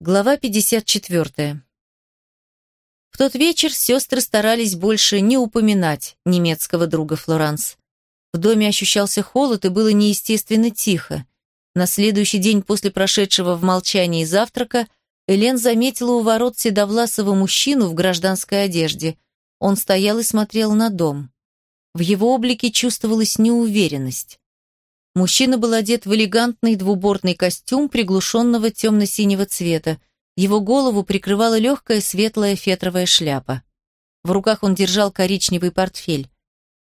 Глава 54. В тот вечер сестры старались больше не упоминать немецкого друга Флоранс. В доме ощущался холод и было неестественно тихо. На следующий день после прошедшего в молчании завтрака Элен заметила у ворот седовласого мужчину в гражданской одежде. Он стоял и смотрел на дом. В его облике чувствовалась неуверенность. Мужчина был одет в элегантный двубортный костюм приглушенного темно-синего цвета. Его голову прикрывала легкая светлая фетровая шляпа. В руках он держал коричневый портфель.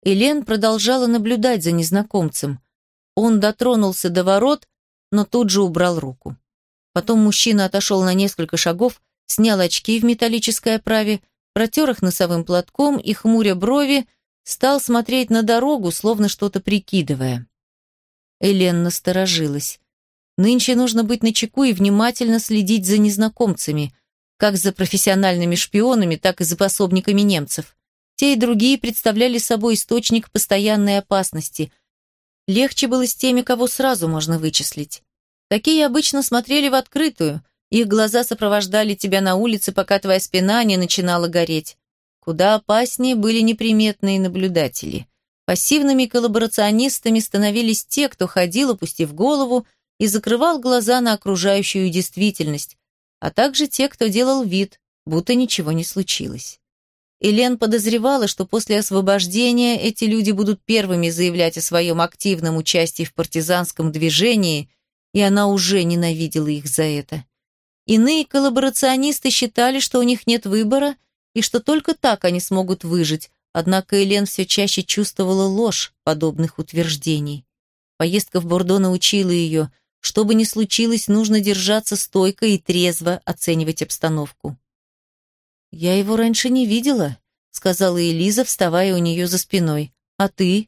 Элен продолжала наблюдать за незнакомцем. Он дотронулся до ворот, но тут же убрал руку. Потом мужчина отошел на несколько шагов, снял очки в металлической оправе, протер их носовым платком и, хмуря брови, стал смотреть на дорогу, словно что-то прикидывая. Элен насторожилась. Нынче нужно быть начеку и внимательно следить за незнакомцами, как за профессиональными шпионами, так и за пособниками немцев. Те и другие представляли собой источник постоянной опасности. Легче было с теми, кого сразу можно вычислить. Такие обычно смотрели в открытую, их глаза сопровождали тебя на улице, пока твоя спина не начинала гореть. Куда опаснее были неприметные наблюдатели. Пассивными коллаборационистами становились те, кто ходил, опустив голову, и закрывал глаза на окружающую действительность, а также те, кто делал вид, будто ничего не случилось. Элен подозревала, что после освобождения эти люди будут первыми заявлять о своем активном участии в партизанском движении, и она уже ненавидела их за это. Иные коллаборационисты считали, что у них нет выбора, и что только так они смогут выжить, Однако Элен все чаще чувствовала ложь подобных утверждений. Поездка в Бордо научила ее, что бы ни случилось, нужно держаться стойко и трезво оценивать обстановку. «Я его раньше не видела», — сказала Элиза, вставая у нее за спиной. «А ты?»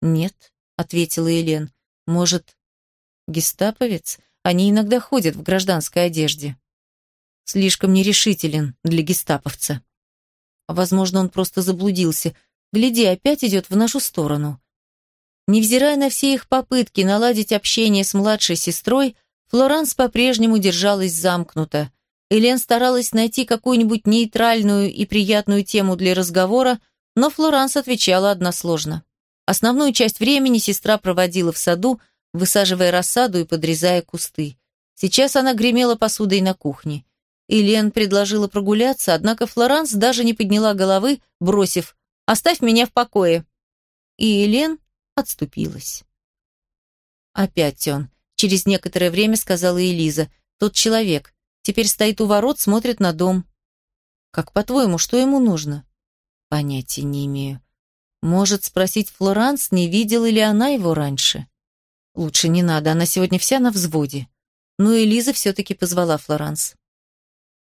«Нет», — ответила Элен. «Может, гестаповец? Они иногда ходят в гражданской одежде». «Слишком нерешителен для гестаповца». Возможно, он просто заблудился. Гляди, опять идет в нашу сторону. Невзирая на все их попытки наладить общение с младшей сестрой, Флоранс по-прежнему держалась замкнута. Элен старалась найти какую-нибудь нейтральную и приятную тему для разговора, но Флоранс отвечала односложно. Основную часть времени сестра проводила в саду, высаживая рассаду и подрезая кусты. Сейчас она гремела посудой на кухне. Илен предложила прогуляться, однако Флоранс даже не подняла головы, бросив «Оставь меня в покое». И Елен отступилась. «Опять он», — через некоторое время сказала Элиза. «Тот человек. Теперь стоит у ворот, смотрит на дом». «Как по-твоему, что ему нужно?» «Понятия не имею. Может спросить Флоранс, не видела ли она его раньше?» «Лучше не надо, она сегодня вся на взводе». Но Элиза все-таки позвала Флоранс.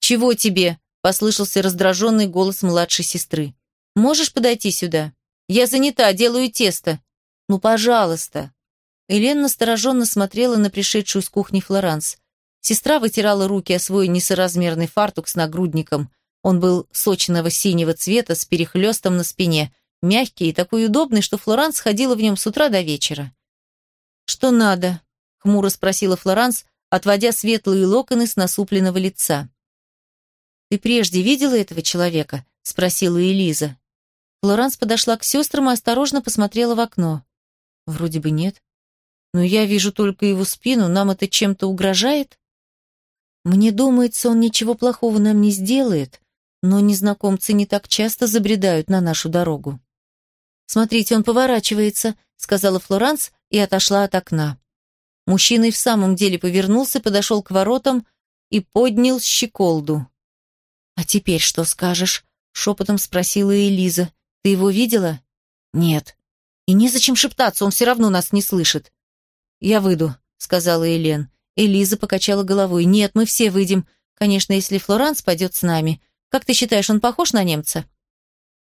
«Чего тебе?» – послышался раздраженный голос младшей сестры. «Можешь подойти сюда? Я занята, делаю тесто». «Ну, пожалуйста». Элен настороженно смотрела на пришедшую с кухни Флоранс. Сестра вытирала руки о свой несоразмерный фартук с нагрудником. Он был сочного синего цвета с перехлестом на спине, мягкий и такой удобный, что Флоранс ходила в нем с утра до вечера. «Что надо?» — хмуро спросила Флоранс, отводя светлые локоны с насупленного лица. «Ты прежде видела этого человека?» – спросила Элиза. Флоранс подошла к сестрам и осторожно посмотрела в окно. «Вроде бы нет. Но я вижу только его спину, нам это чем-то угрожает?» «Мне думается, он ничего плохого нам не сделает, но незнакомцы не так часто забредают на нашу дорогу». «Смотрите, он поворачивается», — сказала Флоранс и отошла от окна. Мужчина и в самом деле повернулся, подошел к воротам и поднял щеколду. «А теперь что скажешь?» — шепотом спросила Элиза. «Ты его видела?» «Нет». «И незачем шептаться, он все равно нас не слышит». «Я выйду», — сказала Элен. Элиза покачала головой. «Нет, мы все выйдем. Конечно, если Флоранс пойдет с нами. Как ты считаешь, он похож на немца?»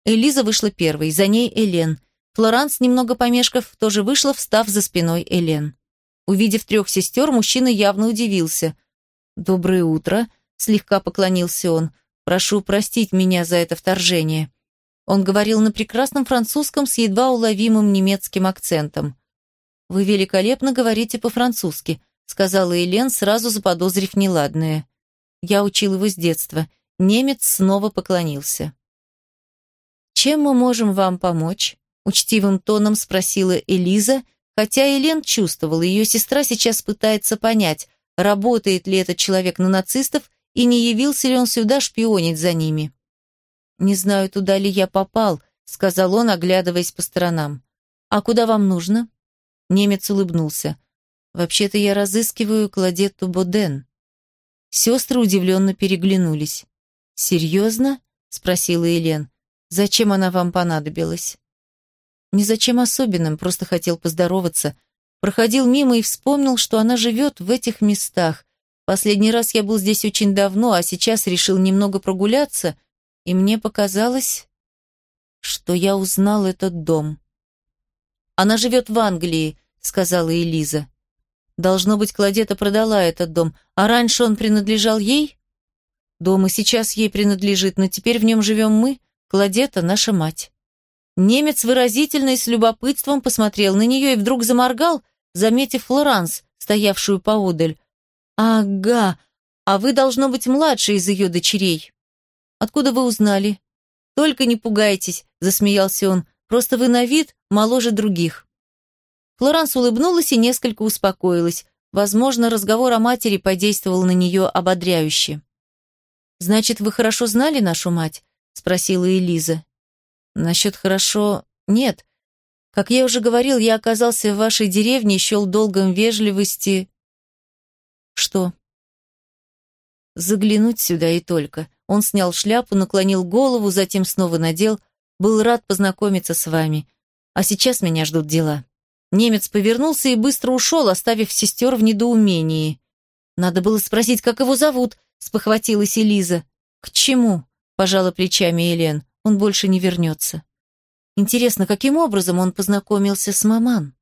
Элиза вышла первой, за ней Элен. Флоранс, немного помешков, тоже вышла, встав за спиной Элен. Увидев трех сестер, мужчина явно удивился. «Доброе утро», — слегка поклонился он. Прошу простить меня за это вторжение». Он говорил на прекрасном французском с едва уловимым немецким акцентом. «Вы великолепно говорите по-французски», сказала Элен, сразу заподозрив неладное. Я учил его с детства. Немец снова поклонился. «Чем мы можем вам помочь?» Учтивым тоном спросила Элиза, хотя Элен чувствовала, ее сестра сейчас пытается понять, работает ли этот человек на нацистов и не явился ли он сюда шпионить за ними. «Не знаю, туда ли я попал», — сказал он, оглядываясь по сторонам. «А куда вам нужно?» Немец улыбнулся. «Вообще-то я разыскиваю Кладетту Боден». Сестры удивленно переглянулись. «Серьезно?» — спросила Елен. «Зачем она вам понадобилась?» «Ни зачем особенным, просто хотел поздороваться. Проходил мимо и вспомнил, что она живет в этих местах. Последний раз я был здесь очень давно, а сейчас решил немного прогуляться, и мне показалось, что я узнал этот дом». «Она живет в Англии», — сказала Элиза. «Должно быть, Кладета продала этот дом, а раньше он принадлежал ей?» «Дом и сейчас ей принадлежит, но теперь в нем живем мы, Кладета — наша мать». Немец выразительно и с любопытством посмотрел на нее и вдруг заморгал, заметив Флоранс, стоявшую поодаль. «Ага, а вы, должно быть, младшая из ее дочерей». «Откуда вы узнали?» «Только не пугайтесь», — засмеялся он, «просто вы на вид моложе других». Флоранс улыбнулась и несколько успокоилась. Возможно, разговор о матери подействовал на нее ободряюще. «Значит, вы хорошо знали нашу мать?» — спросила Элиза. «Насчет хорошо... Нет. Как я уже говорил, я оказался в вашей деревне и счел долгом вежливости...» «Что?» «Заглянуть сюда и только». Он снял шляпу, наклонил голову, затем снова надел. «Был рад познакомиться с вами. А сейчас меня ждут дела». Немец повернулся и быстро ушел, оставив сестер в недоумении. «Надо было спросить, как его зовут», — спохватилась Элиза. «К чему?» — пожала плечами Елен. «Он больше не вернется». Интересно, каким образом он познакомился с маман?